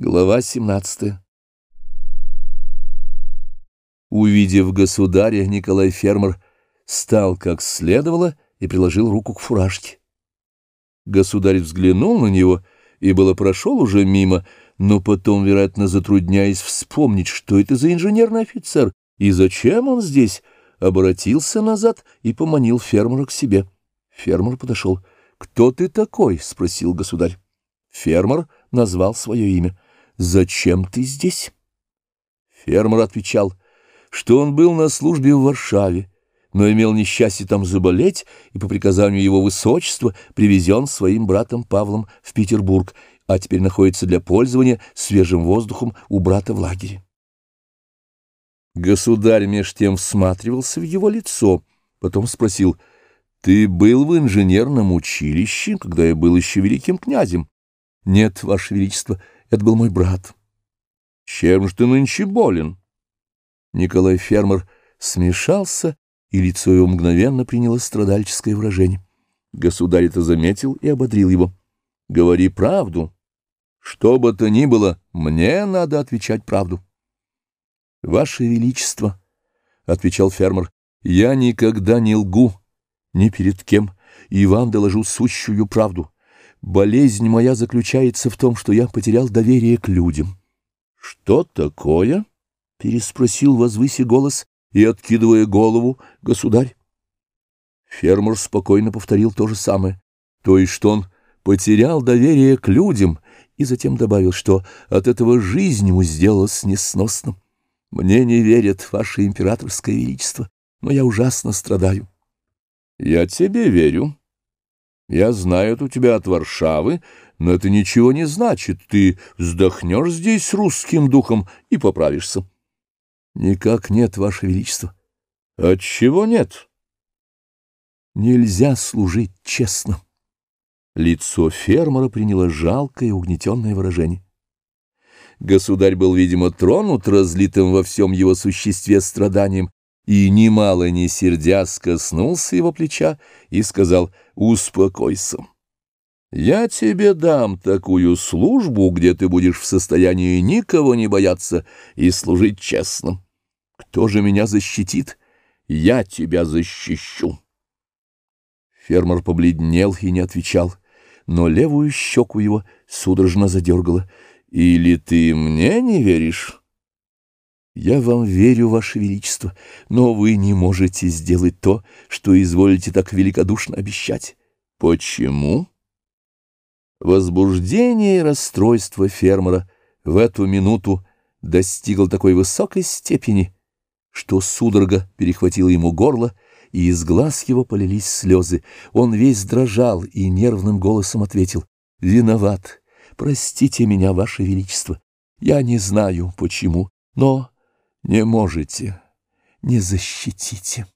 Глава 17 Увидев государя, Николай Фермер стал как следовало и приложил руку к фуражке. Государь взглянул на него и было прошел уже мимо, но потом, вероятно, затрудняясь вспомнить, что это за инженерный офицер и зачем он здесь, обратился назад и поманил фермера к себе. Фермер подошел. «Кто ты такой?» — спросил государь. Фермер назвал свое имя. «Зачем ты здесь?» Фермер отвечал, что он был на службе в Варшаве, но имел несчастье там заболеть и по приказанию его высочества привезен своим братом Павлом в Петербург, а теперь находится для пользования свежим воздухом у брата в лагере. Государь меж тем всматривался в его лицо, потом спросил, «Ты был в инженерном училище, когда я был еще великим князем?» «Нет, Ваше Величество, — это был мой брат. Чем же ты нынче болен? Николай Фермер смешался, и лицо его мгновенно приняло страдальческое выражение. Государь это заметил и ободрил его. Говори правду. Что бы то ни было, мне надо отвечать правду. Ваше Величество, — отвечал фермер, — я никогда не лгу ни перед кем, и вам доложу сущую правду. Болезнь моя заключается в том, что я потерял доверие к людям. — Что такое? — переспросил возвыси голос и, откидывая голову, государь. Фермер спокойно повторил то же самое, то есть, что он потерял доверие к людям, и затем добавил, что от этого жизнь ему сделалась несносным. Мне не верят, ваше императорское величество, но я ужасно страдаю. — Я тебе верю, я знаю это у тебя от Варшавы, но это ничего не значит. Ты вздохнешь здесь русским духом и поправишься. — Никак нет, Ваше Величество. — Отчего нет? — Нельзя служить честно. Лицо фермера приняло жалкое угнетенное выражение. Государь был, видимо, тронут разлитым во всем его существе страданием и, немало не сердясь, коснулся его плеча и сказал «Успокойся». «Я тебе дам такую службу, где ты будешь в состоянии никого не бояться и служить честно. Кто же меня защитит? Я тебя защищу». Фермер побледнел и не отвечал, но левую щеку его судорожно задергало. «Или ты мне не веришь?» Я вам верю, Ваше Величество, но вы не можете сделать то, что изволите так великодушно обещать. Почему? Возбуждение и расстройство фермера в эту минуту достигло такой высокой степени, что судорога перехватила ему горло, и из глаз его полились слезы. Он весь дрожал и нервным голосом ответил «Виноват, простите меня, Ваше Величество, я не знаю, почему, но...» не можете, не защитите.